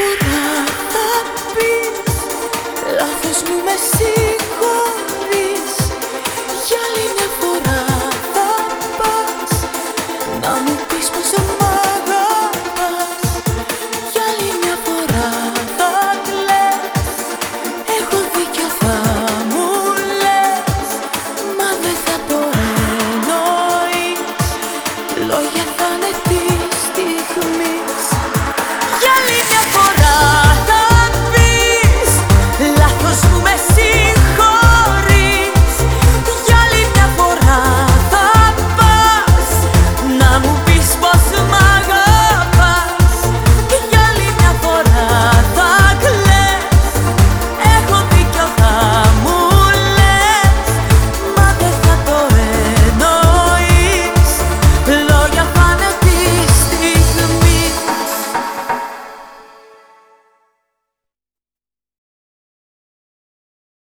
Ποτά θα μπει, λάθος μου με συγχωρείς. Για άλλη μια φορά θα πας. Να μου πεις πώ θα μάθω, Για άλλη μια φορά τα γλαι. Έχω δίκιο, θα μου λες. Μα δεν θα μαινοεί, Λόγια θα είναι τη στιγμή.